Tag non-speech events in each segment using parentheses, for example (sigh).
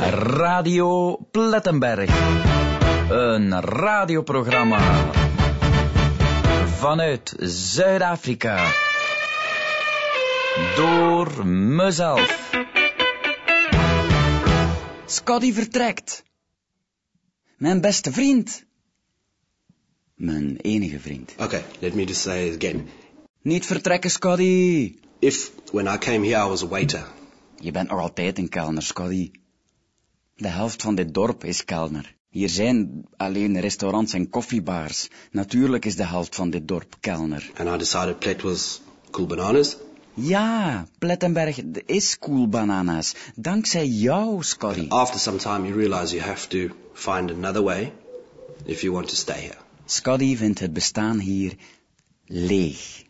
Radio Plettenberg. Een radioprogramma vanuit Zuid-Afrika. Door mezelf. Scotty vertrekt. Mijn beste vriend. Mijn enige vriend. Okay, let me just say it again. Niet vertrekken, Scotty. If, when I came here, I was a waiter, Je bent nog altijd een kelner, Scotty. De helft van dit dorp is kelner. Hier zijn alleen restaurants en koffiebars. Natuurlijk is de helft van dit dorp kelner. and I decided was cool bananas, Ja, Plettenberg is cool bananas. Dankzij jou, Scotty. after some time you realize you have to find another way if you want to stay here. Scotty vindt het bestaan hier leeg.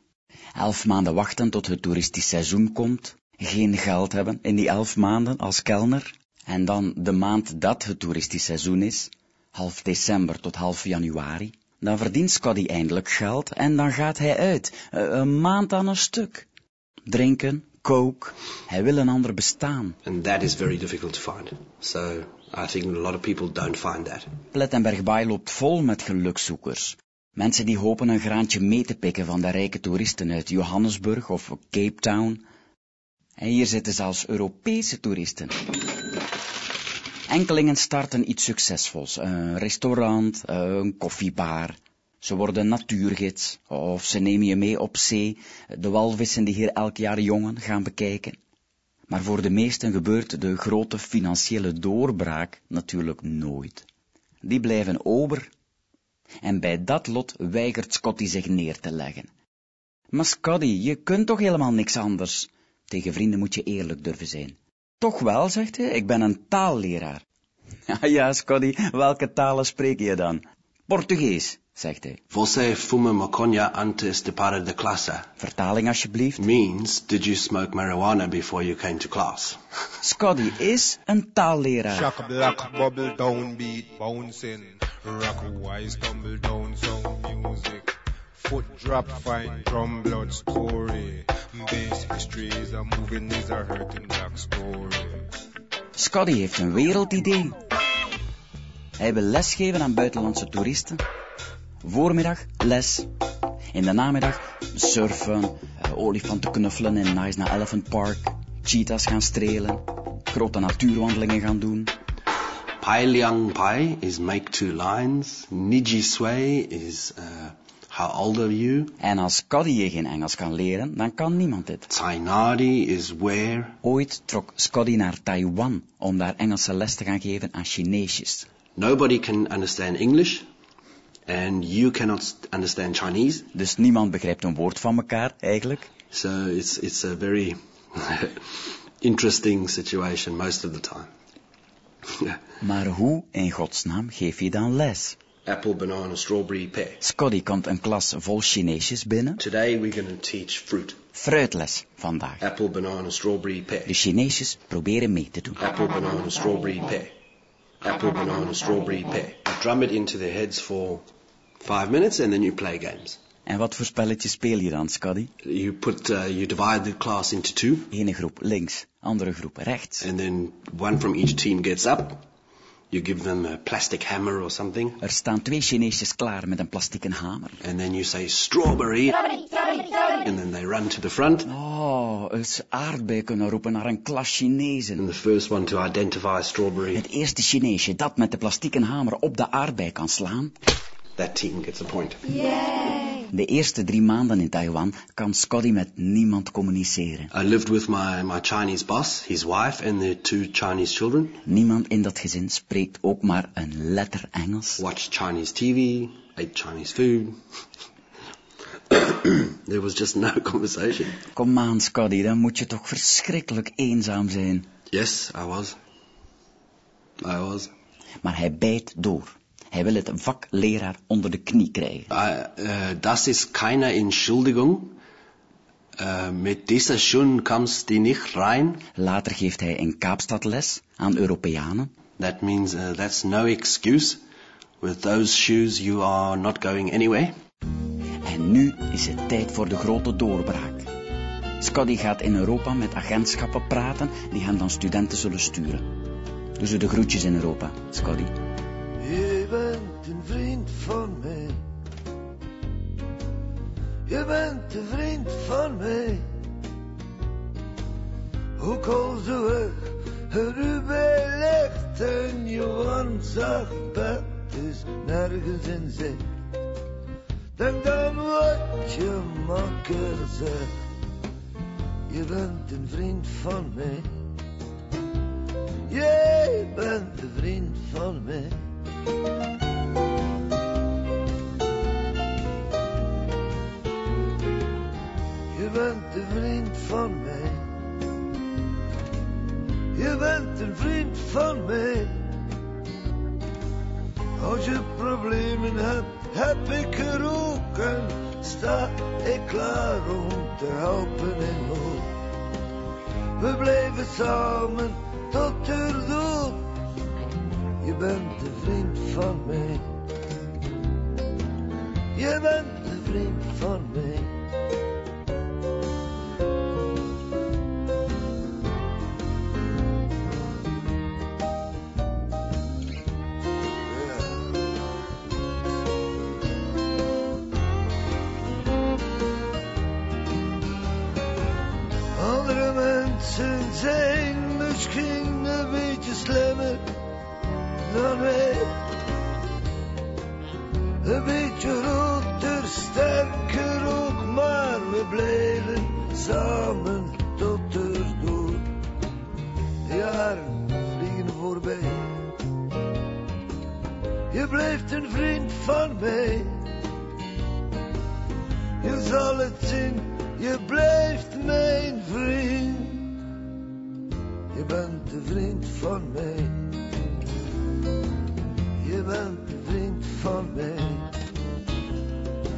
Elf maanden wachten tot het toeristisch seizoen komt. Geen geld hebben in die elf maanden als kelner. En dan de maand dat het toeristisch seizoen is. Half december tot half januari. Dan verdient Scotty eindelijk geld en dan gaat hij uit. Eh, Een maand aan een stuk. Drinken, coke. Hij wil een ander bestaan. And that is very difficult to find. So I think a lot of people don't find that. Plettenberg Baai loopt vol met gelukzoekers. Mensen die hopen een graantje mee te pikken van de rijke toeristen uit Johannesburg of Cape Town. En hier zitten zelfs Europese toeristen. Enkelingen starten iets succesvols. Een restaurant, een koffiebar. Ze worden natuurgids of ze nemen je mee op zee. De walvissen die hier elk jaar jongen gaan bekijken. Maar voor de meesten gebeurt de grote financiële doorbraak natuurlijk nooit. Die blijven ober. En bij dat lot weigert Scotty zich neer te leggen. Maar Scotty, je kunt toch helemaal niks anders? Tegen vrienden moet je eerlijk durven zijn. Toch wel, zegt hij, ik ben een taalleraar. Ja, (laughs) ja, Scotty, welke talen spreek je dan? Portugees, zegt hij. Você fuma maconha antes de para de classe Vertaling alsjeblieft. means did you smoke marijuana before you came to class? (laughs) Scotty is een taalleraar. Shock black bubble down beat bouncing. Rock wise tumble down sound music. Foot drop fine drum blood story. Histories are moving is a hurting black. Scotty heeft een wereldidee. Hij wil lesgeven aan buitenlandse toeristen. Voormiddag les. In de namiddag surfen, eh, olifanten knuffelen in Nice na Elephant Park, cheetahs gaan strelen, grote natuurwandelingen gaan doen. Pai Liang Pai is make two lines. Niji Sway is uh, how old are you? En als Scotty je geen Engels kan leren, dan kan niemand dit. Tainari is where. Ooit trok Scotty naar Taiwan om daar Engelse les te gaan geven aan Chineesjes. Nobody can understand English, and you cannot understand Chinese. Dus niemand begrijpt een woord van elkaar, eigenlijk. So it's it's a very (laughs) interesting situation most of the time. (laughs) Maar hoe in godsnaam geef je dan les? Apple, banana, strawberry, pear. Scotty komt een klas vol Chineesjes binnen. Today we're going to teach fruit. Fruitles vandaag. Apple, banana, strawberry, pear. De Chineesjes proberen mee te doen. Apple, banana, strawberry, pear. Apple, banana, strawberry, pear. You drum it into their heads for five minutes, and then you play games. En wat voor spelletje speel je dan, Scotty? You put uh, you divide the class into two, Ene groep links, andere groep rechts. and then one from each team gets up. You give them a plastic hammer or something, Er staan twee Chineesjes klaar met een plastieke hamer. and then you say strawberry, and then they run to the front. Oh, eens aardbei kunnen roepen naar een klas Chinezen. And the first one to identify strawberry, Het eerste Chineesje dat met de plastieke hamer op de aardbei kan slaan. that team gets a point. De eerste drie maanden in Taiwan kan Scotty met niemand communiceren. I lived with my, my Chinese boss, his wife, and their two Chinese children. Niemand in dat gezin spreekt ook maar een letter Engels. Watched Chinese TV, ate Chinese food. (coughs) there was just no conversation. Kom aan, Scotty, dan moet je toch verschrikkelijk eenzaam zijn. Yes, I was. I was. Maar hij bijt door. Hij wil het vak leraar onder de knie krijgen. Uh, das ist keine Entschuldigung. Uh, mit dieser Schuhen kommst du nicht rein. Later geeft hij in Kaapstad les aan Europeanen. That means uh, that's no excuse. With those shoes, you are not going anywhere. En nu is het tijd voor de grote doorbraak. Scotty gaat in Europa met agentschappen praten die hem dan studenten zullen sturen. Doe ze de groetjes in Europa, Scotty. Je bent een vriend van mij. Ook als de weg er en je warmzacht bed is nergens in zicht. Denk dan wat je makker zegt. Je bent een vriend van mij. Jij bent een vriend van mij. Van mij. Je bent een vriend van mij. Als je problemen hebt, heb ik er ook en sta ik klaar om te helpen in nood. We blijven samen tot de dood. Je bent een vriend van mij. Je bent een vriend van mij. Mensen zijn misschien een beetje slimmer dan wij. Een beetje roter, sterker ook, maar we blijven samen tot dood. De jaren vliegen voorbij. Je blijft een vriend van mij. Je zal het zien, je blijft mijn vriend. Je bent de vriend van mij. Je bent de vriend van mij.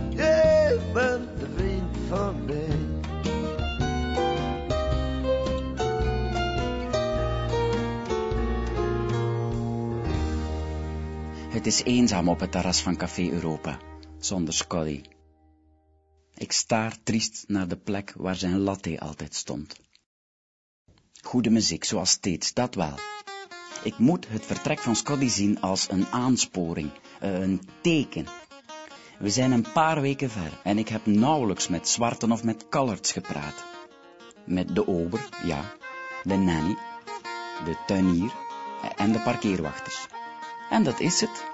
Je bent de vriend van mij. Het is eenzaam op het terras van Café Europa, zonder Scotty. Ik staar triest naar de plek waar zijn latte altijd stond. Goede muziek, zoals steeds, dat wel. Ik moet het vertrek van Scotty zien als een aansporing, eh, een teken. We zijn een paar weken ver en ik heb nauwelijks met zwarten of met coloreds gepraat. Met de ober, ja, de nanny, de tuinier en de parkeerwachters. En dat is het.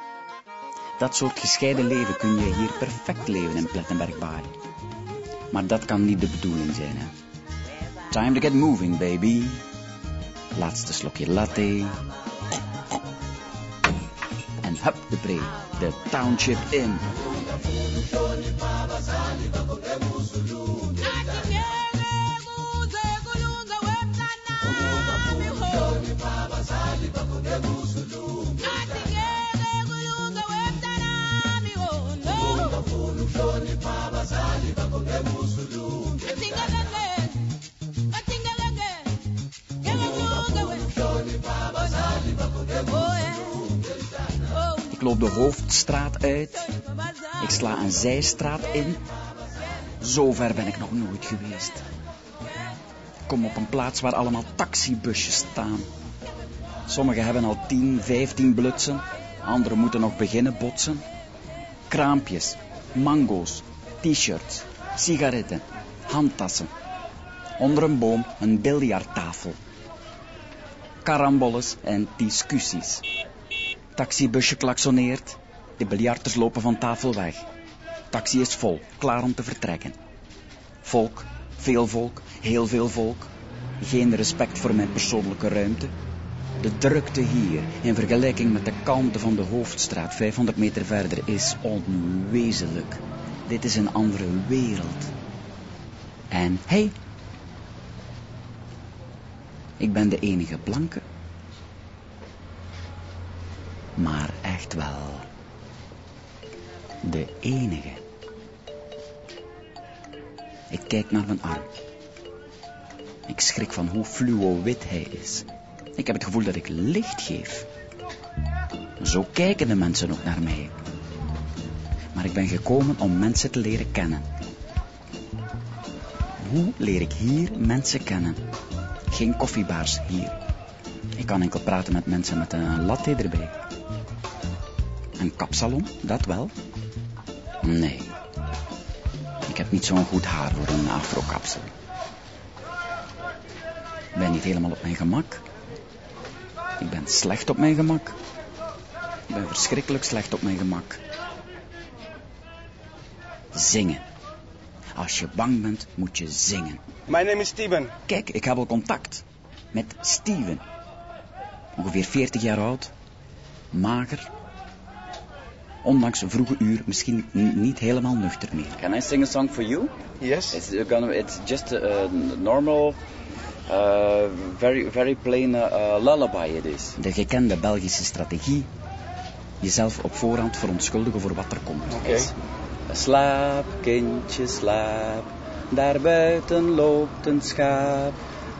Dat soort gescheiden leven kun je hier perfect leven in Plettenberg-Baai. Maar dat kan niet de bedoeling zijn, hè. Time to get moving, baby. Laatste slokje latte. En hup de bree, de township in. Ik loop de hoofdstraat uit. Ik sla een zijstraat in. Zo ver ben ik nog nooit geweest. Ik kom op een plaats waar allemaal taxibusjes staan. Sommigen hebben al 10, 15 blutsen. Anderen moeten nog beginnen botsen. Kraampjes, mango's, t-shirts, sigaretten, handtassen. Onder een boom een biljarttafel. Karambolles en discussies. Taxibusje klaksoneert. De biljarters lopen van tafel weg. Taxi is vol, klaar om te vertrekken. Volk, veel volk, heel veel volk. Geen respect voor mijn persoonlijke ruimte. De drukte hier, in vergelijking met de kalmte van de hoofdstraat 500 meter verder, is onwezenlijk. Dit is een andere wereld. En hey, ik ben de enige blanke. Maar echt wel. De enige. Ik kijk naar mijn arm. Ik schrik van hoe fluo-wit hij is. Ik heb het gevoel dat ik licht geef. Zo kijken de mensen ook naar mij. Maar ik ben gekomen om mensen te leren kennen. Hoe leer ik hier mensen kennen? Geen koffiebaars hier. Ik kan enkel praten met mensen met een latte erbij. Een kapsalon, dat wel. Nee. Ik heb niet zo'n goed haar voor een afrokapsel. Ik ben niet helemaal op mijn gemak. Ik ben slecht op mijn gemak. Ik ben verschrikkelijk slecht op mijn gemak. Zingen. Als je bang bent, moet je zingen. My name is Steven. Kijk, ik heb al contact met Steven. Ongeveer 40 jaar oud. Mager. Ondanks een vroege uur misschien niet helemaal nuchter meer. Can I sing a song for you? Yes. It's gonna. It's just a, normal, uh, very very plain uh, lullaby. It is. De gekende Belgische strategie: jezelf op voorhand verontschuldigen voor wat er komt. Oké. Slaap, kindje, slaap. Daar buiten loopt een schaap.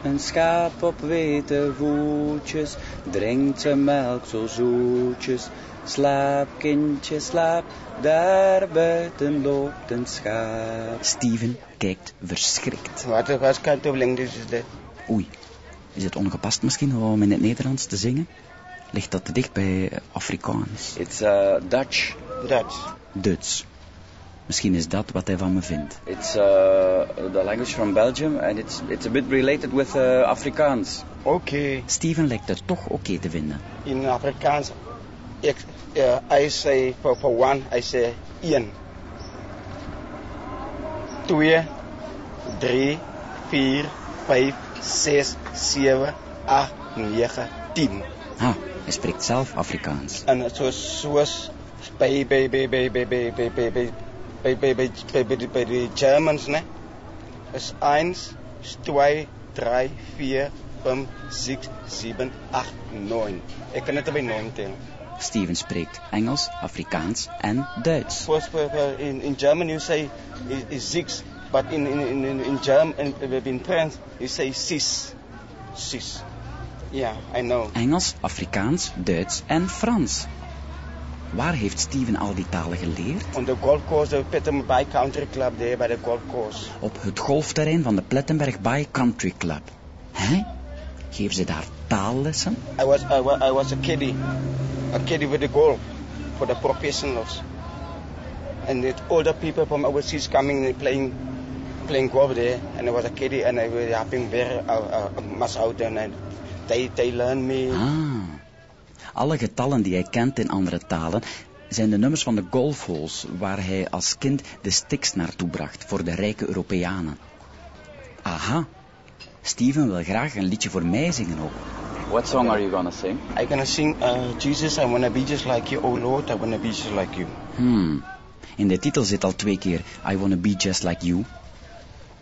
Een schaap op witte voetjes. Drinkt zijn melk zo zoetjes. Slaap, kindje, slaap. Daar buiten loopt een schaap. Steven kijkt verschrikt. What kind of language is that? Oei, is het ongepast misschien om in het Nederlands te zingen? Ligt dat te dicht bij Afrikaans? It's uh, Dutch. Dutch. Duits. Misschien is dat wat hij van me vindt. It's uh, the language from Belgium and it's, it's a bit related with uh, Afrikaans. Oké. Steven lijkt het toch oké te vinden. In Afrikaans, ik, uh, I say for, for one, I say één. Twee, drie, vier, vijf, zes, zeven, acht, negen, tien. Ah, hij spreekt zelf Afrikaans. En zoals, zoals bij, bij, bij, bij, bij, bij, bij, bij, bij, de Germans, ne? Is 1, 2, 3, 4, 5, 6, 7, 8, 9. Ik kan het bij 9 tellen. Steven spreekt Engels, Afrikaans en Duits. In, in German you say is, is six, but in in in in, German in, in French you say six, six. Yeah, I know. Engels, Afrikaans, Duits en Frans. Waar heeft Steven al die talen geleerd? On the golf course, the Petterman Bay Country Club there by the golf course. Op het golfterrein van de Plettenberg Bay Country Club. Hè? Geven ze daar taallessen? I was I was, I was a kiddie, a kiddie with the golf for the professionals, and the older people from overseas coming and playing playing golf there, and I was a kiddie, and I was helping very uh, uh, much out, and they they learn me. Ah. Alle getallen die hij kent in andere talen zijn de nummers van de golfholes waar hij als kind de sticks naartoe bracht voor de rijke Europeanen. Aha. Steven wil graag een liedje voor mij zingen ook. What song are you gonna sing? I gonna sing uh, Jesus, I wanna be just like you, oh Lord, I wanna be just like you. Hmm. In de titel zit al twee keer I wanna be just like you.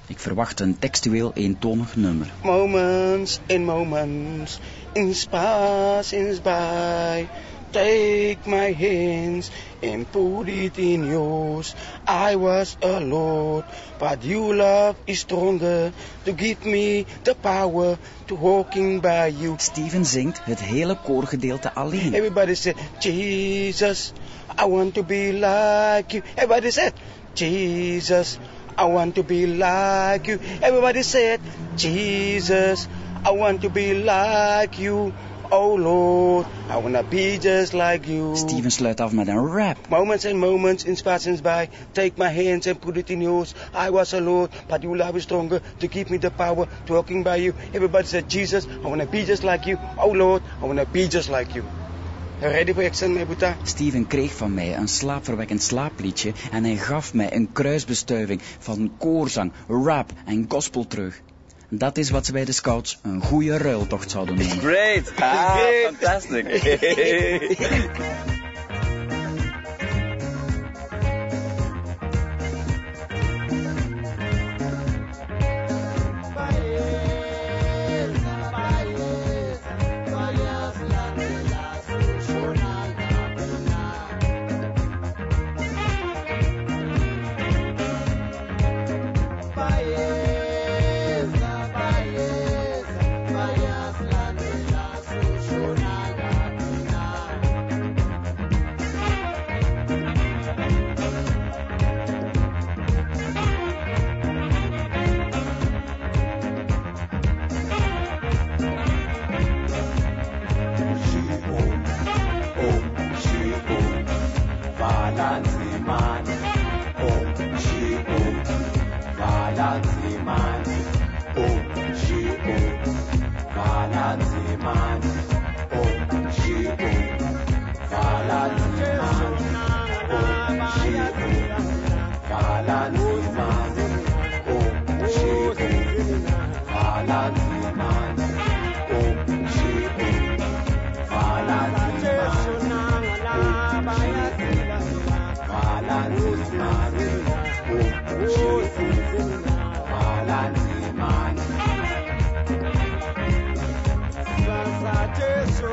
Ik verwacht een textueel eentonig nummer. Moments in moments, in space, in by. Take my hands and put it in yours. I was a Lord, but your love is stronger to give me the power to walking by you. Steven zingt het hele koorgedeelte alleen. Everybody said, Jesus, I want to be like you. Everybody said, Jesus, I want to be like you. Everybody said, Jesus, I want to be like you. Oh Lord, I want to be just like you. Steven sluit af met een rap. Moments and moments in passing by, take my hands and put it in yours. I was a Lord, but you love is stronger to give me the power to walking by you. Everybody said, Jesus, I want to be just like you. Oh Lord, I want to be just like you. Steven kreeg van mij een slaapverwekkend slaapliedje en hij gaf mij een kruisbestuiving van koorzang, rap en gospel terug. Dat is wat ze bij de scouts een goede ruiltocht zouden noemen. Great! Ah, (laughs) (laughs)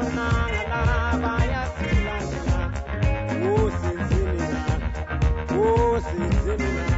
Great. fantastic! Mijn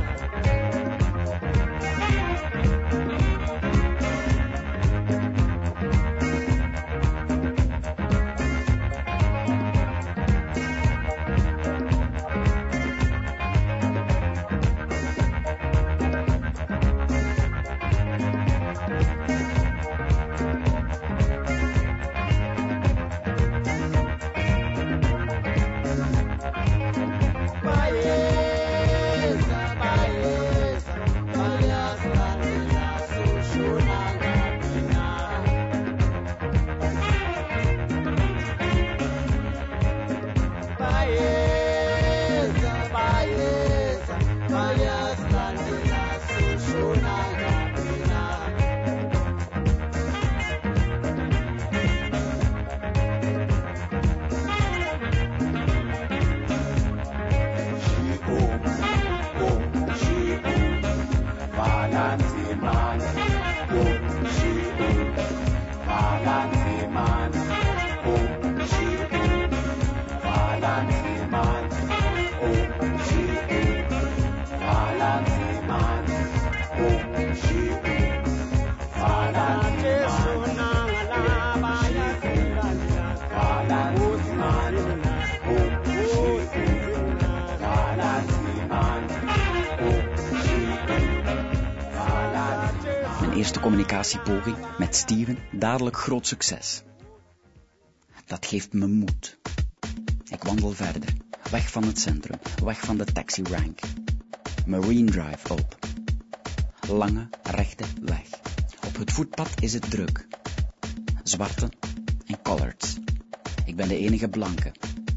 eerste communicatiepoging met Steven dadelijk groot succes. Dat geeft me moed. Ik wandel verder, weg van het centrum, weg van de taxi rank. Marine Drive op. Lange, rechte weg. Op het voetpad is het druk. Zwarte en collards. Ik ben de enige blanke,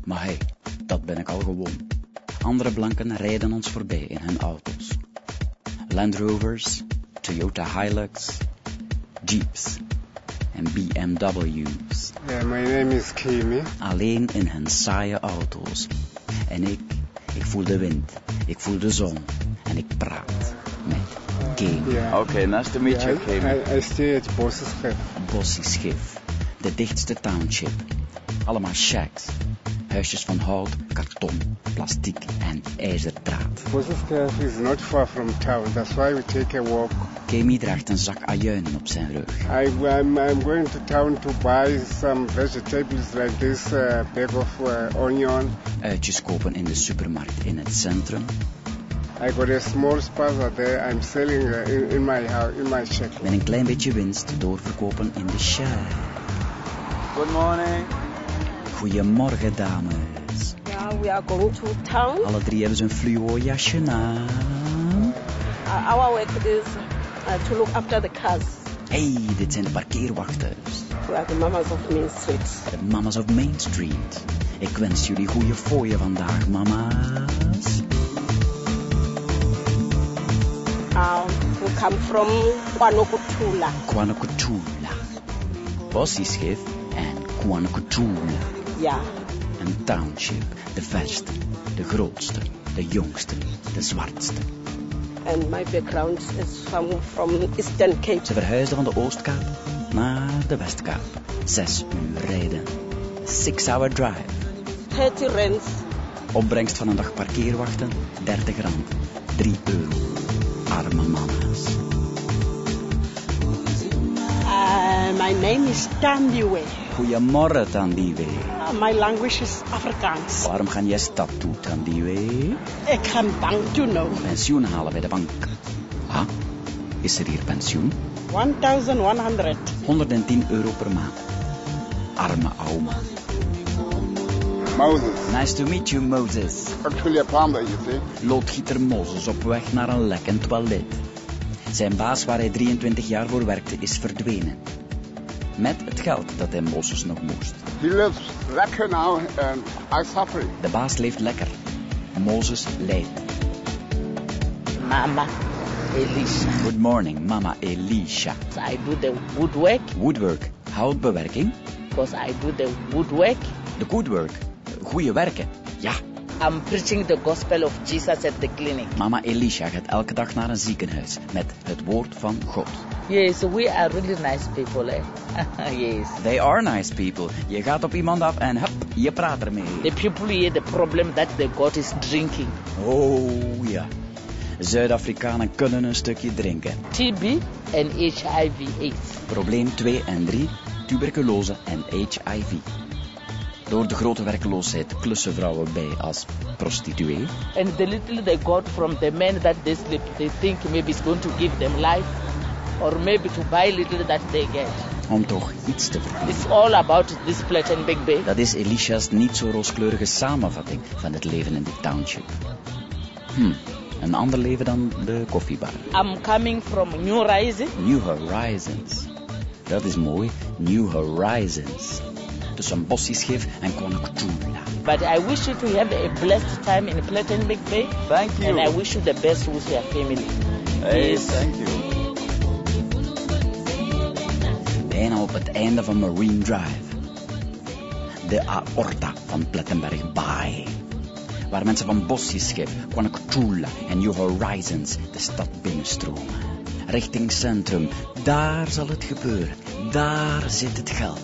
maar hey, dat ben ik al gewoon. Andere blanken rijden ons voorbij in hun auto's. Land Rovers, Toyota Hilux, Jeeps en BMW's. Yeah, my name is Kimi. Alleen in hun saaie auto's. En ik, ik voel de wind, ik voel de zon en ik praat met Game. Yeah. Okay, nice to meet you, Yeah, Kemi. I, I stay at Boss's Cafe. Bossie Schif, de dichtste township. Allemaal shacks. Huisjes van hout, karton, plastiek en ijzerdraad. Is not far from town. That's why we take a walk. Kemi draagt een zak ajuinen op zijn rug. I, I'm, I'm going to town to buy some vegetables like this uh, bag of uh, onion. Uitjes kopen in de supermarkt in het centrum. I got a small spaza there. I'm selling uh, in, in my house, in my shack. Met een klein beetje winst doorverkopen in de shack. Good morning. Goedemorgen dames. Yeah, we are going to town. Alle drie hebben ze een fluo jasje aan. Uh, our work is uh, to look after the cars. Hey, dit zijn de parkeerwachters. We are the mamas of Main Street. De mamas of Main Street. Ik wens jullie goede fooien vandaag, mama's. Uh, we come from Kwanokutula. Kwanakutula. Bossieschif en Kwanakutula. Yeah. Een township. De verste, de grootste, de jongste, de zwartste. And my background is from, from Eastern Cape. Ze verhuisden van de Oostkaap naar de Westkaap. Zes uur rijden. Six hour drive. 30 rands. Opbrengst van een dag parkeerwachten, 30 rand. 3 euro. Arme mama's. Uh, my name is Tandiwe. Goedemorgen, Tandiwe. Uh, my language is Afrikaans. Waarom ga jij stad toe, Tandiwe? Ik ga een bank doen nou. Pensioen halen bij de bank. Ah, is er hier pensioen? 1100. 110 euro per maand. Arme oude. Moses. Nice to meet you, Moses. Actually a plumber, you see. Loodgieter Moses op weg naar een lekkend toilet. Zijn baas waar hij 23 jaar voor werkte is verdwenen. Met het geld dat hij Mozes nog moest. He lives lekker now and I suffering. De baas leeft lekker. Mozes lijdt. Mama Elisha. Good morning, mama Elisha. I do the woodwork Woodwork, houtbewerking. because I do the woodwork. De woodwork, goede werken. Ja, I'm preaching the gospel of Jesus at the clinic. mama Elisha gaat elke dag naar een ziekenhuis met het woord van God. Yes, we are really nice people. Eh? (laughs) yes. They are nice people. Je gaat op iemand af en hup, je praat ermee. The people here, the problem that they got is drinking. Oh ja. Zuid-Afrikanen kunnen een stukje drinken. TB and HIV/AIDS. Probleem 2 en 3, tuberculose en HIV. Door de grote werkloosheid klussen vrouwen bij als prostituee. And the little they got from the men that they sleep, they think maybe it's going to give them life, or maybe to buy little that they get. Om toch iets te verdienen. It's all about this plate and big bay. Dat is Elisha's niet zo rooskleurige samenvatting van het leven in die township. Hm, een ander leven dan de koffiebar. I'm coming from New Rising. New Horizons. Dat is mooi, New Horizons. Tussen Bossischgeef en Kwanakutula. But I wish you to have a blessed time in Platen Big Bay. Thank And I wish you the best with your family. Yes. thank you. Bijna op het einde van Marine Drive. De aorta van Plettenberg Bay. Waar mensen van Bossischgeef, Kwanakutula en New Horizons de stad binnenstromen. Richting centrum, daar zal het gebeuren. Daar zit het geld.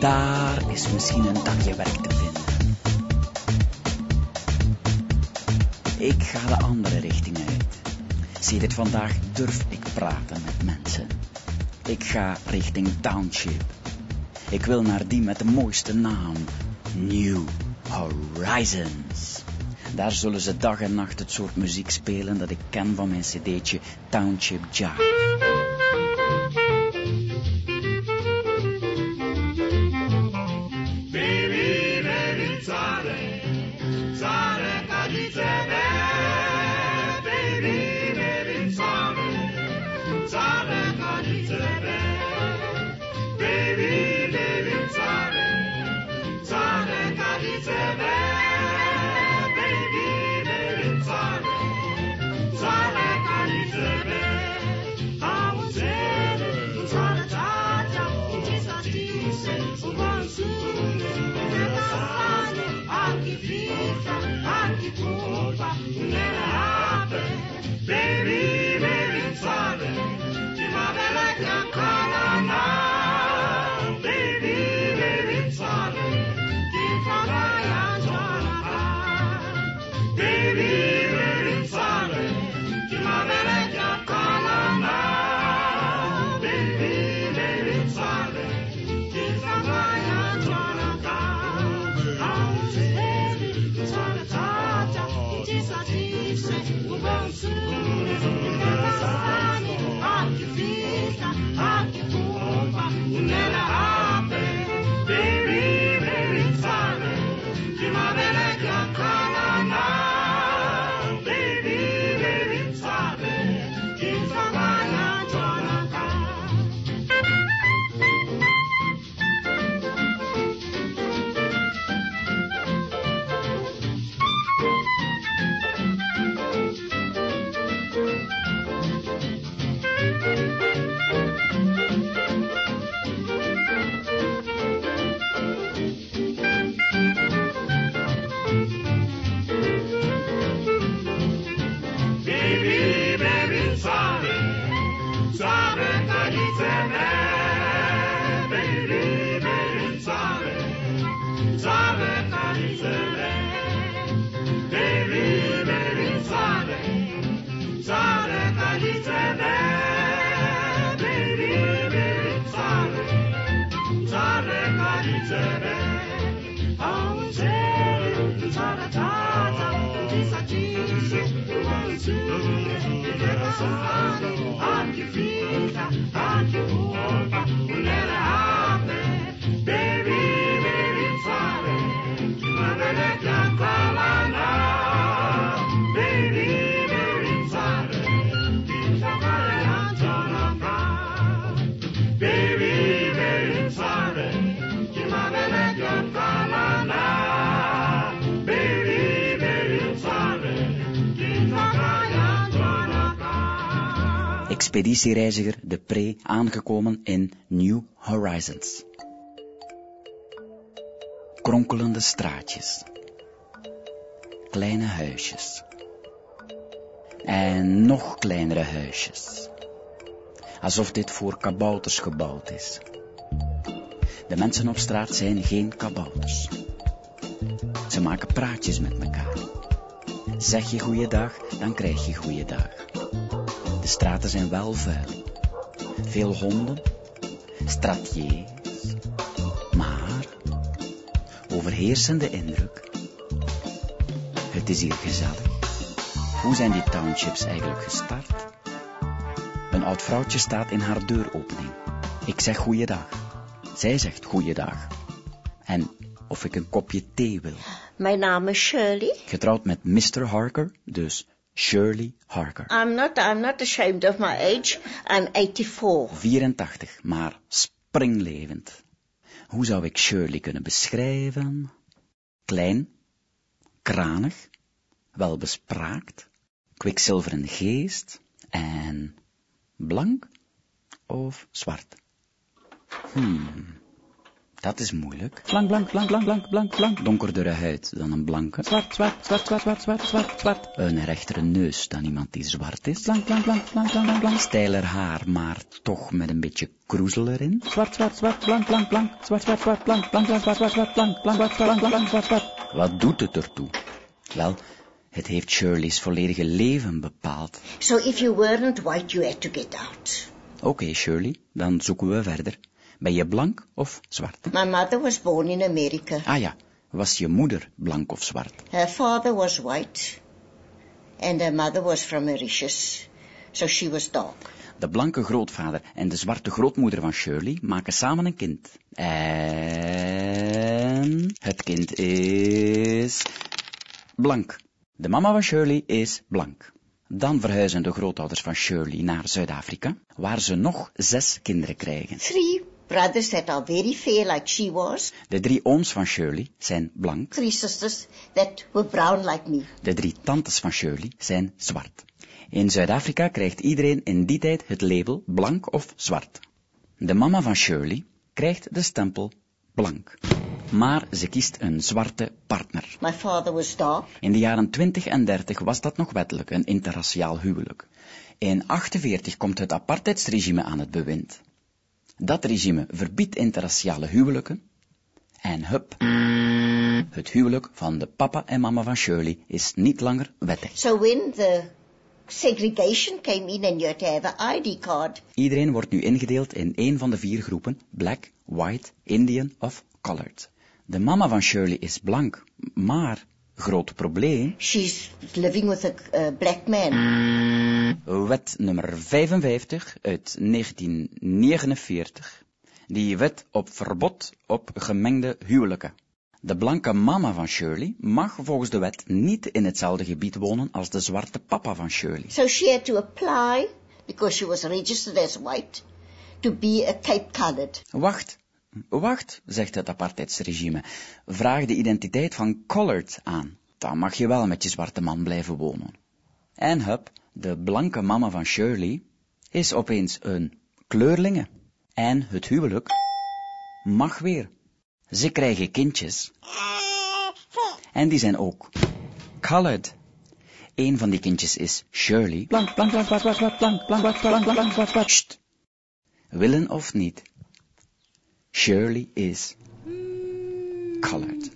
Daar is misschien een dagje werk te vinden. Ik ga de andere richting uit. Sedert vandaag durf ik praten met mensen. Ik ga richting Township. Ik wil naar die met de mooiste naam. New Horizons. Daar zullen ze dag en nacht het soort muziek spelen dat ik ken van mijn cd'tje Township Jazz. Expeditiereiziger De Pre aangekomen in New Horizons. Kronkelende straatjes. Kleine huisjes. En nog kleinere huisjes. Alsof dit voor kabouters gebouwd is. De mensen op straat zijn geen kabouters. Ze maken praatjes met elkaar. Zeg je goeiedag, dan krijg je goeiedag. De straten zijn wel vuil. Veel honden, stratjes. Maar overheersende indruk. Het is hier gezellig. Hoe zijn die townships eigenlijk gestart? Een oud vrouwtje staat in haar deuropening. Ik zeg goeiedag. Zij zegt goeiedag. En of ik een kopje thee wil. Mijn naam is Shirley. Getrouwd met Mr. Harker, dus Shirley Harker. I'm not, I'm not ashamed of my age. I'm 84. 84, maar springlevend. Hoe zou ik Shirley kunnen beschrijven? Klein, kranig, welbespraakt, kwikzilveren geest en blank of zwart? Hmm, dat is moeilijk. Blank, blank, blank, blank, blank, blank, blank. Donkerdere huid dan een blanke. Zwart, zwart, zwart, zwart, zwart, zwart, zwart, zwart. Een rechtere neus dan iemand die zwart is. Blank, blank, blank, blank, blank, blank, blank. Steiler haar, maar toch met een beetje kroezel erin. Zwart, zwart, zwart, blank, blank, blank. Zwart, zwart, zwart, blank, blank, zwart, zwart, zwart, zwart, blank, blank, zwart, blank, blank, zwart, zwart. Wat doet het ertoe? Wel, het heeft Shirley's volledige leven bepaald. So if you weren't white, you had to get out. Oké, Shirley, dan zoeken we verder. Ben je blank of zwart? My mother was born in America. Ah ja, was je moeder blank of zwart? Her father was white, and her mother was from Mauritius, so she was dark. De blanke grootvader en de zwarte grootmoeder van Shirley maken samen een kind. En het kind is blank. De mama van Shirley is blank. Dan verhuizen de grootouders van Shirley naar Zuid-Afrika, waar ze nog zes kinderen krijgen. Three brothers that are very fair like she was. De drie ooms van Shirley zijn blank. Three sisters that were brown like me. De drie tantes van Shirley zijn zwart. In Zuid-Afrika krijgt iedereen in die tijd het label blank of zwart. De mama van Shirley krijgt de stempel blank. Maar ze kiest een zwarte partner. My father was dark. In de jaren 20 en 30 was dat nog wettelijk, een interraciaal huwelijk. In 48 komt het apartheidsregime aan het bewind. Dat regime verbiedt interraciale huwelijken. En hup, het huwelijk van de papa en mama van Shirley is niet langer wettig. So when the segregation came in and you had to have an ID card. Iedereen wordt nu ingedeeld in één van de vier groepen, black, white, Indian of colored. De mama van Shirley is blank, maar, groot probleem... She's living with a uh, black man. Wet nummer 55 uit 1949. Die wet op verbod op gemengde huwelijken. De blanke mama van Shirley mag volgens de wet niet in hetzelfde gebied wonen als de zwarte papa van Shirley. So she had to apply, because she was registered as white, to be a Cape Colored. Wacht, wacht, zegt het apartheidsregime. Vraag de identiteit van colored aan. Dan mag je wel met je zwarte man blijven wonen. En hup, de blanke mama van Shirley is opeens een kleurlinge. En het huwelijk mag weer. Ze krijgen kindjes. En die zijn ook colored. Een van die kindjes is Shirley. Blank, blank, blank, blank, blank, blank, blank, blank, blank, blank, blank, blank. Willen of niet. Shirley is colored.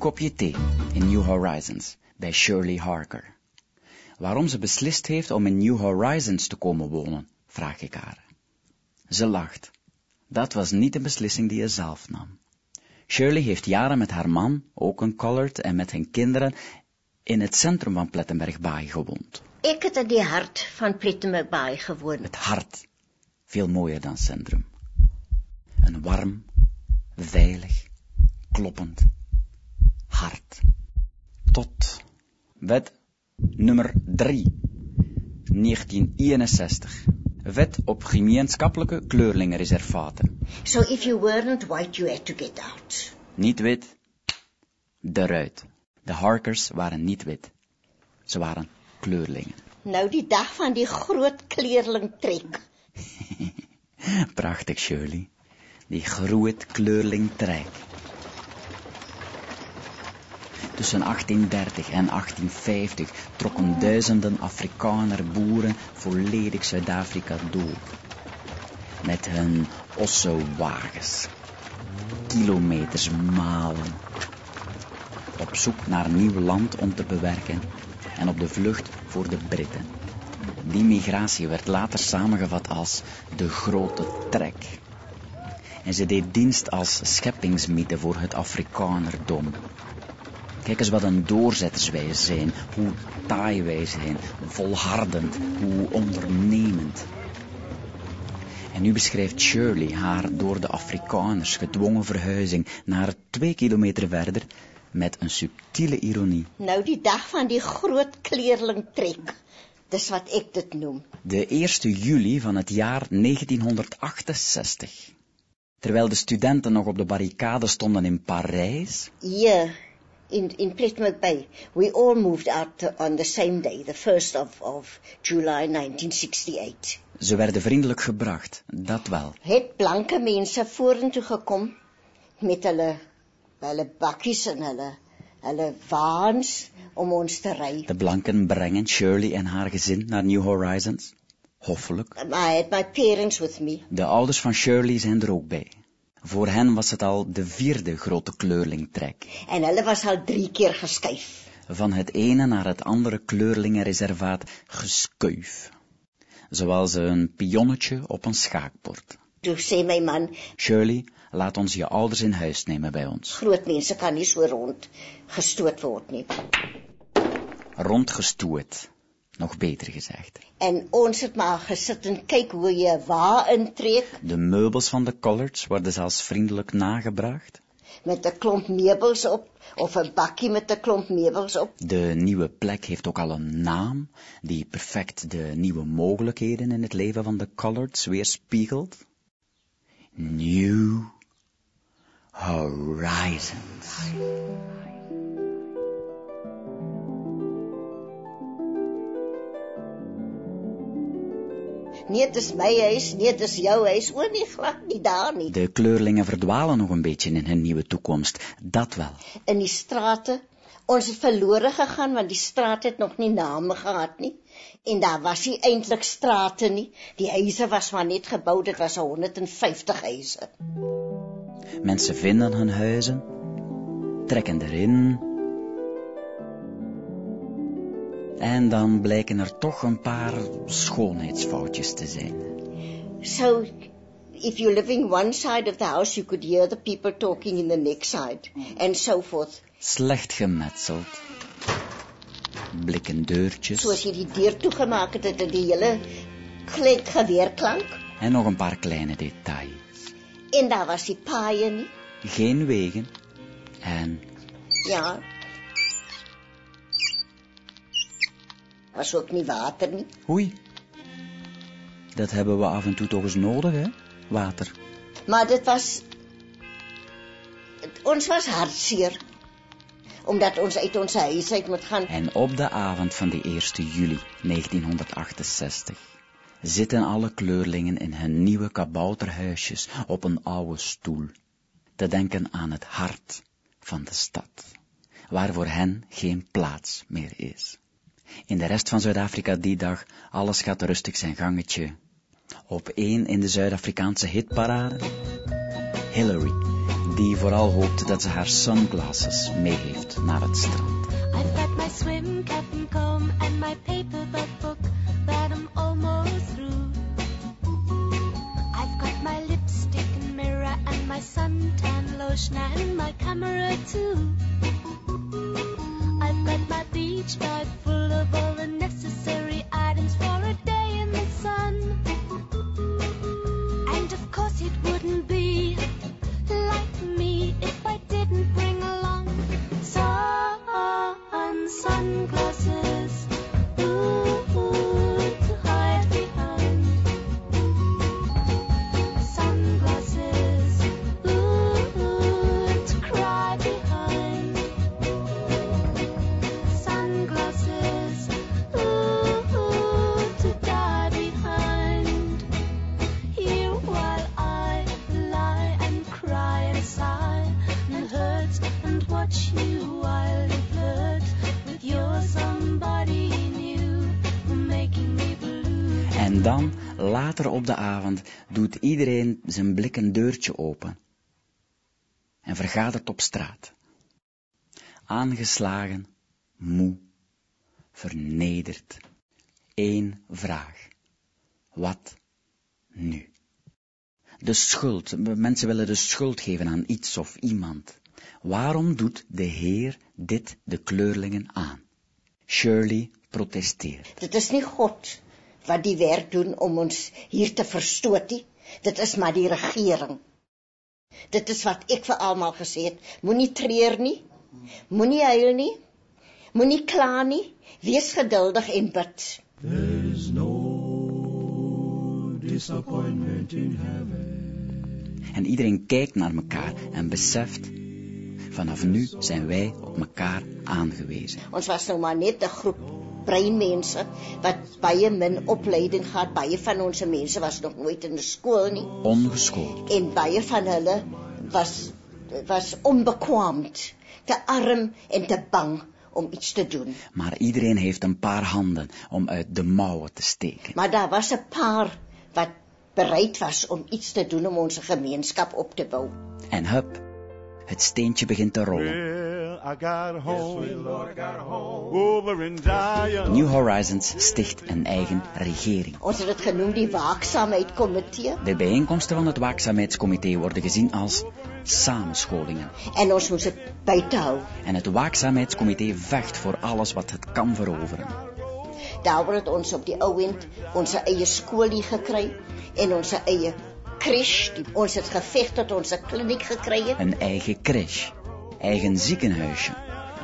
Kopje thee in New Horizons bij Shirley Harker. Waarom ze beslist heeft om in New Horizons te komen wonen, vraag ik haar. Ze lacht. Dat was niet een beslissing die je zelf nam. Shirley heeft jaren met haar man, ook een colored, en met hun kinderen in het centrum van Plettenberg Baai gewoond. Ik het in die hart van Plettenberg Baai gewoond. Het hart. Veel mooier dan centrum. Een warm, veilig, kloppend hart. Tot wet nummer 3, 1961. Wet op gemeenschappelijke kleurlingenreservaten. So if you weren't white, you had to get out. Niet wit, eruit. De Harkers waren niet wit. Ze waren kleurlingen. Nou, die dag van die groot kleurlingtrek. (laughs) Prachtig, Shirley. Die groot kleurlingtrek. Tussen 1830 en 1850 trokken duizenden Afrikaner boeren volledig Zuid-Afrika door. Met hun ossenwagens. Kilometers malen. Op zoek naar nieuw land om te bewerken en op de vlucht voor de Britten. Die migratie werd later samengevat als de grote trek. En ze deed dienst als scheppingsmythe voor het Afrikanerdom. Kijk eens wat een doorzetters wij zijn, hoe taai wij zijn, volhardend, hoe ondernemend. En nu beschrijft Shirley haar door de Afrikaners gedwongen verhuizing naar twee kilometer verder met een subtiele ironie. Nou, die dag van die groot kleerlingtrek. Dis wat ik dit noem. De 1 juli van het jaar 1968. Terwijl de studenten nog op de barricade stonden in Parijs. Ja, in, in Bay. We all moved out on the same day, the 1st of, of July 1968. Ze werden vriendelijk gebracht, dat wel. Het blanke mense vorentoe gekom met hulle, hulle bakkies en hulle, hulle waans om ons te ry. De blanken brengen Shirley en haar gezin naar New Horizons. Hoffelijk. I had my parents with me. De ouders van Shirley zijn er ook bij. Voor hen was het al de vierde grote kleurlingtrek. En hulle was al drie keer geskuif. Van het ene naar het andere kleurlingenreservaat geskuif. Zoals een pionnetje op een schaakbord. Toe sê my man... Shirley, laat ons je ouders in huis nemen bij ons. Groot mense kan nie so rond gestoot word nie. Nog beter gezegd. En ons het maar gesit en kyk hoe jy waar intrek. De meubels van de collards worden zelfs vriendelijk nagebracht. Met een klomp meubels op, of een bakkie met een klomp meubels op. De nieuwe plek heeft ook al een naam, die perfect de nieuwe mogelijkheden in het leven van de collards weerspiegelt. New Horizons. Nee, het is my huis, nee, het is jou huis, o nee, glad nie daar nie. De kleurlingen verdwalen nog een beetje in hun nieuwe toekomst, dat wel. In die strate, ons het verloren gegaan, want die straat het nog nie name gehad nie. En daar was nie eindelijk strate nie. Die huise was maar net gebouwd, het was 150 huise. Mensen vinden hun huizen, trekken erin, En dan blijken er toch een paar schoonheidsfoutjes te zijn. So, if you're living one side of the house, you could hear the people talking in the next side, and so forth. Slecht gemetseld. blikken deurtjes Soos jy die deur toegemaak het, het dit die hele geweerklank. en nog een paar kleine details. En daar was die paaie nie. Geen wegen en Ja. Was ook nie water nie. oei. Dat hebben we af en toe toch eens nodig, hè? Water. Maar dit was het- ons was hartseer omdat ons uit ons huis uit moet gaan. En op de avond van de 1 juli 1968 zitten alle kleurlingen in hun nieuwe kabouterhuisjes op een oude stoel, te denken aan het hart van de stad, waar voor hen geen plaats meer is. In de rest van Zuid-Afrika die dag, alles gaat rustig zijn gangetje. Op één in de Zuid-Afrikaanse hitparade, Hillary, die vooral hoopt dat ze haar sunglasses mee heeft naar het strand. I've got my swim cap and comb and my paperback book that I'm almost through. I've got my lipstick and mirror and my suntan lotion and my camera too. Zijn blik een deurtje open. En vergadert op straat. Aangeslagen, moe, vernederd. Eén vraag. Wat nu? De schuld. Mensen willen de schuld geven aan iets of iemand. Waarom doet de Heer dit de kleurlingen aan? Shirley protesteert. Dit is nie God wat die werk doen om ons hier te verstoot nie. Dit is maar die regering. Dit is wat ek vir almal gesê het. Moenie treur nie. Moenie huil nie. Moenie kla nie. Wees geduldig en bid. There's no disappointment in heaven. En iedereen kijkt naar elkaar en beseft, vanaf nu zijn wij op elkaar aangewezen. Ons was nou maar net 'n groep breinmense wat baie min opleiding gehad. Baie van ons mense was nog nooit in 'n skool nie Ongeschoold. en baie van hulle was was onbekwaamd, te arm en te bang om iets te doen. Maar iedereen heeft een paar handen om uit de mouwen te steken. Maar daar was 'n paar wat bereid was om iets te doen om onze gemeenskap op te bou. En hup, het steentje begint te rollen. New Horizons sticht een eigen regering. Ons het dit genoem die waaksaamheidkomitee De bijeenkomsten van het waakzaamheidscomité worden gezien als samenscholingen. en ons dit buite hou. En het waakzaamheidscomité vecht voor alles wat het kan veroveren. Daaroor het ons op die ou end ons eie skoolie gekry en ons eie crash. Die, ons het geveg tot ons 'n kliniek gekry het. Een eigen crash, eigen ziekenhuisje.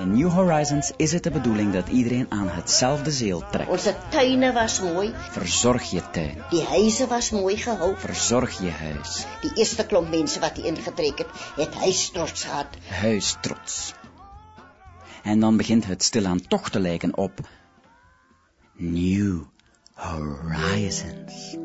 In New Horizons is het de bedoeling dat iedereen aan hetzelfde zeel trekt. Onze tuine was mooi, Verzorg je tuin, die huise was mooi gehou. verzorg je huis, Die eerste klomp mense wat hier ingetrek het, huistrots gehad. huistrots. En dan begint het stilaan toch te lijken op New Horizons.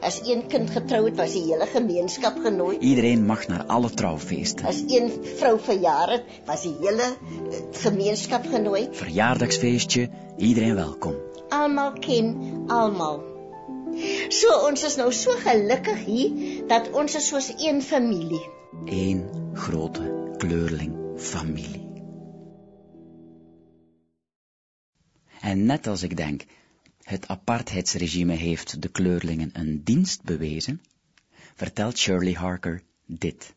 As een kind getrou het, was die hele gemeenskap genooi. Iedereen mag naar alle trouwfeesten, As een vrou verjaar het, was die hele eh, gemeenskap genooi. verjaardagsfeestje, iedereen welkom. Almal ken almal. So ons is nou so gelukkig hier dat ons is soos een familie. Eén grote kleurling familie. En net als ik denk, het apartheidsregime heeft de kleurlingen een dienst bewezen, vertelt Shirley Harker dit.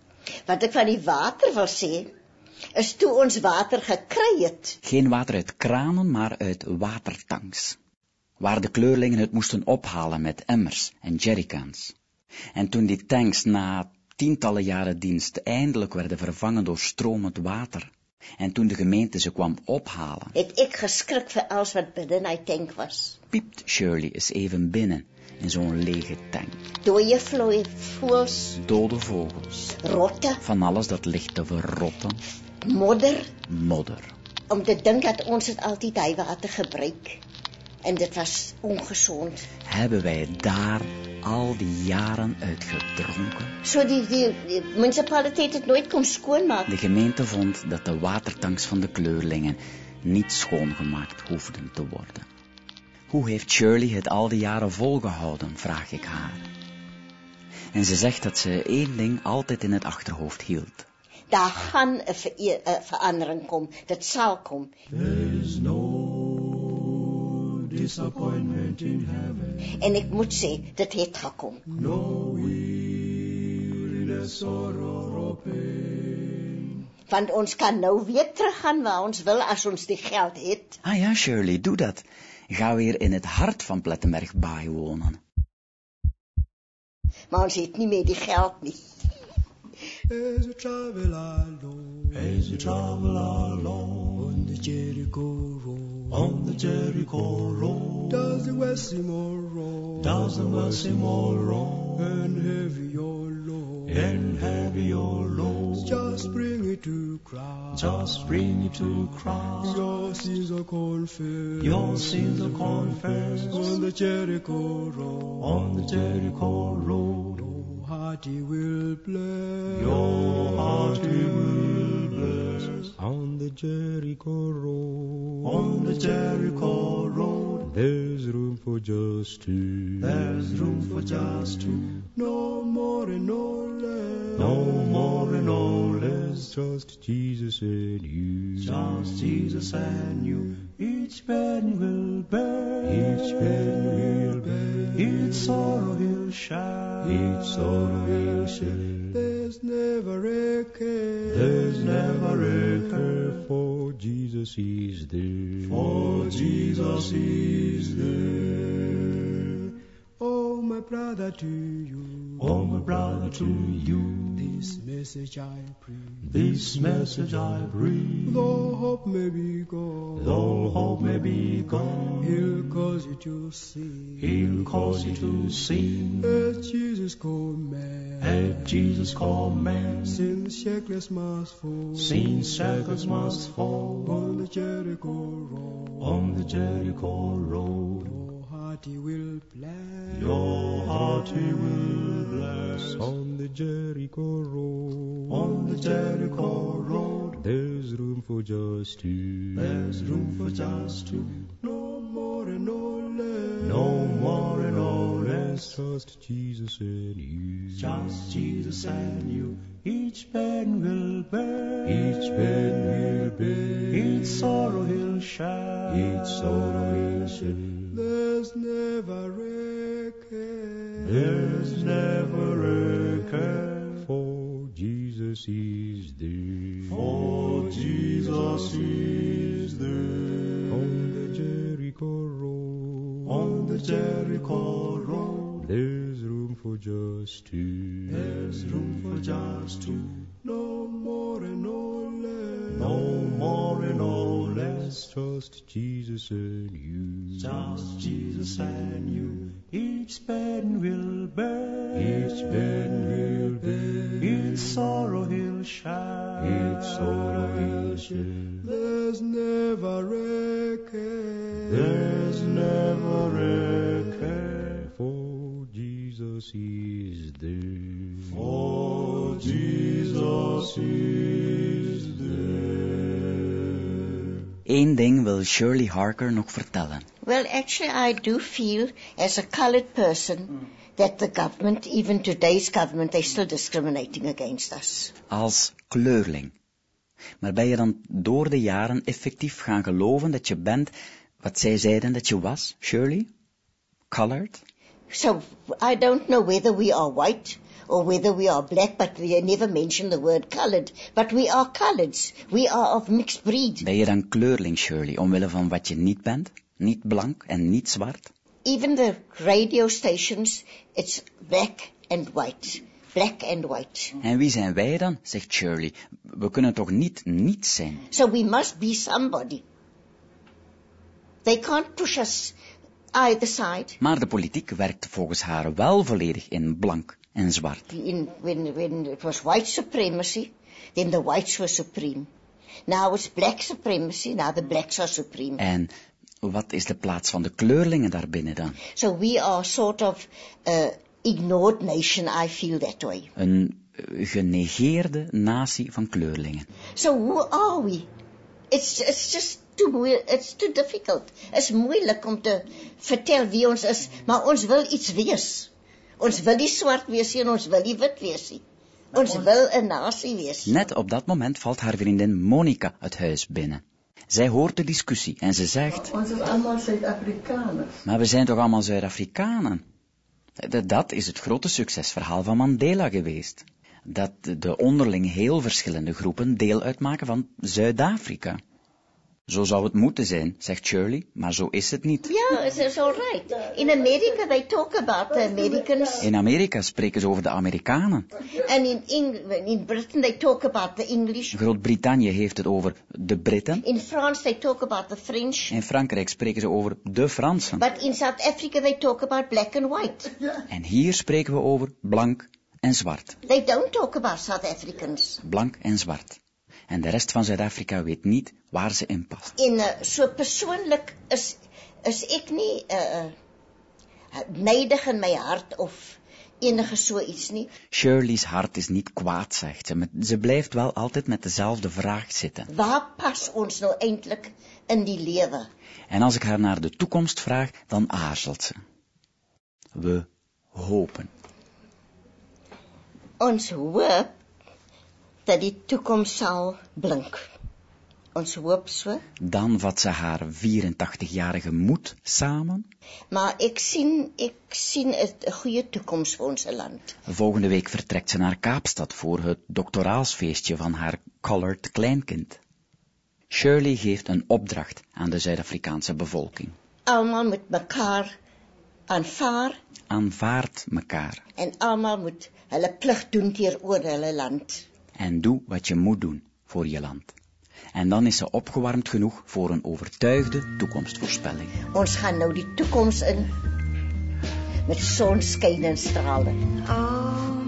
Wat ek van die water wil sê, is toe ons water gekry het. Geen water uit kranen, maar uit watertanks. Waar de kleurlingen het moesten ophalen met emmers en jerrycans. En toen die tanks na tientallen jaren dienst eindelijk werden vervangen door stromend water, en toen de gemeente ze kwam ophalen, Het ek geskrik vir alles wat binne in hy tank was. piept Shirley eens even binnen in zo'n lege tank. Dooie vloei voels, Dode vogels, rotte, van alles dat ligt te verrotten, modder, modder. om te dink dat ons het altyd hy water gebruik. En dit was ongesond. Hebben wij daar al die jaren uit gedronken? So die die, die munisipaliteit het nooit kom skoonmaak. De gemeente vond dat de watertanks van de kleurlingen niet schoongemaakt hoefden te worden. Hoe heeft Shirley het al die jaren volgehouden, vraag ik haar. En ze zegt dat ze één ding altijd in het achterhoofd hield. Daar gaan 'n verandering kom. Dit sal kom. Disappointment in heaven. En ek moet sê, dit het gekom. No weariness, sorrow or pain. Want ons kan nou weer teruggaan waar ons wil as ons die geld het. Ah ja, Shirley, doe dat. Ga weer in het hart van Plettenberg Baai wonen. Maar ons het nie meer die geld nie. As we travel along, as we travel along on the Jericho road, on the Jericho road, does the Westmore road, does the Westmore road, and heavy your load, and heavy your load, just bring it to Christ, just bring it to Christ, your sins are confessed, your sins are confessed. On the Jericho road, on the Jericho road. Your heart he will bless. Your heart he will bless. On the Jericho road. On the Jericho road. There's room for just two. There's room for just two. No more and no less. No more and no less. Just Jesus and you. Just Jesus and you. Each man will bear. Each man will bear. Each sorrow he'll share. Each sorrow he'll share. There's never a care. There's never a care. For Jesus is there. For Jesus is there. Oh, my brother, to you. Oh, my brother, to you. This message I bring. This message I bring. Though hope may be gone. Though hope may be gone. He'll cause you to sing. He'll cause you to sing. As Jesus command. As Jesus command. Sin shackles must fall. Sin shackles must fall. On the Jericho road. On the Jericho road. Your heart he will bless. Your heart he will bless. On the Jericho road. On the Jericho road. There's room for just two. There's room for just two. No more and no less. No more and no less. Just Jesus and you. Just Jesus and you. Each man will bear. Each man will bear. Each sorrow he'll share. Each sorrow he'll share. There's never a care. There's never a care. For Jesus is there. For Jesus is there. On the Jericho road. On the Jericho road. There's room for just two. There's room for just two. No more and no less. No more and no less. Just Jesus and you. Just Jesus and you. Each man will bear. Each man will bear. Each sorrow he'll share. Each sorrow he'll share. There's never a care. There's never a care. For Jesus is there. Eén ding wil Shirley Harker nog vertellen. Well, actually, I do feel, as a colored person, that the government, even today's government, they're still discriminating against us. Als kleurling. Maar ben je dan door de jaren effectief gaan geloven dat je bent wat zij zeiden dat je was, Shirley? Colored? So I don't know whether we are white or whether we are black, but they never mention the word colored. But we are coloreds. We are of mixed breed. Ben je dan kleurling, Shirley, omwille van wat je niet bent? Niet blank en niet zwart? Even the radio stations, it's black and white. Black and white. En wie zijn wij dan, zegt Shirley. We kunnen toch niet niets zijn? So we must be somebody. They can't push us either side. Maar de politiek werkt volgens haar wel volledig in blank en zwart. In, when, when it was white supremacy, then the whites were supreme. Now it's black supremacy, now the blacks are supreme. En wat is de plaats van de kleurlingen daarbinnen dan? So we are sort of uh, ignored nation, I feel that way. Een uh, genegeerde natie van kleurlingen. So who are we? It's, it's just too moeilijk, it's too difficult. It's moeilijk om te vertel wie ons is, maar ons wil iets wees. Ons wil nie swart wees nie en ons wil nie wit wees nie. Ons wil 'n nasie wees. Net op dat moment valt haar vriendin Monica het huis binnen. Zij hoort de discussie en ze zegt... Ons is allemaal Zuid-Afrikaners. Maar we zijn toch allemaal Zuid-Afrikanen? Dat is het grote succesverhaal van Mandela geweest. Dat de onderling heel verschillende groepen deel uitmaken van Zuid-Afrika. Zo zou het moeten zijn, zegt Shirley, maar zo is het niet. Ja, is all right. In America they talk about the Americans. In Amerika spreken ze over de Amerikanen. And in, Eng in Britain they talk about the English. Groot-Brittannië heeft het over de Britten. In France they talk about the French. In Frankrijk spreken ze over de Fransen. But in South Africa they talk about black and white. En hier spreken we over blank en zwart. They don't talk about South Africans. Blank en zwart. En de rest van Zuid-Afrika weet niet waar ze in past. En uh, so persoonlik is is ek nie uh neidig in my hart of enige so iets nie. Shirley's hart is niet kwaad, zegt ze. Ze blijft wel altijd met dezelfde vraag zitten. Waar pas ons nou eintlik in die lewe? En als ik haar naar de toekomst vraag, dan aarzelt ze. We hopen. Ons hoop dat die toekoms sal blink. Ons hoop so. Dan vat ze haar 84-jarige moed samen. Maar ek sien ek sien 'n goeie toekoms vir ons land. Volgende week vertrekt ze naar Kaapstad voor het doctoraalsfeestje van haar colored kleinkind. Shirley geeft een opdracht aan de Zuid-Afrikaanse bevolking. Almal moet mekaar aanvaar. Aanvaard mekaar. En almal moet hulle plig doen teenoor hulle land. En doe wat je moet doen voor je land. En dan is ze opgewarmd genoeg voor een overtuigde toekomstvoorspelling. Ons gaan nou die toekoms in met sonskyn en strale. Oh,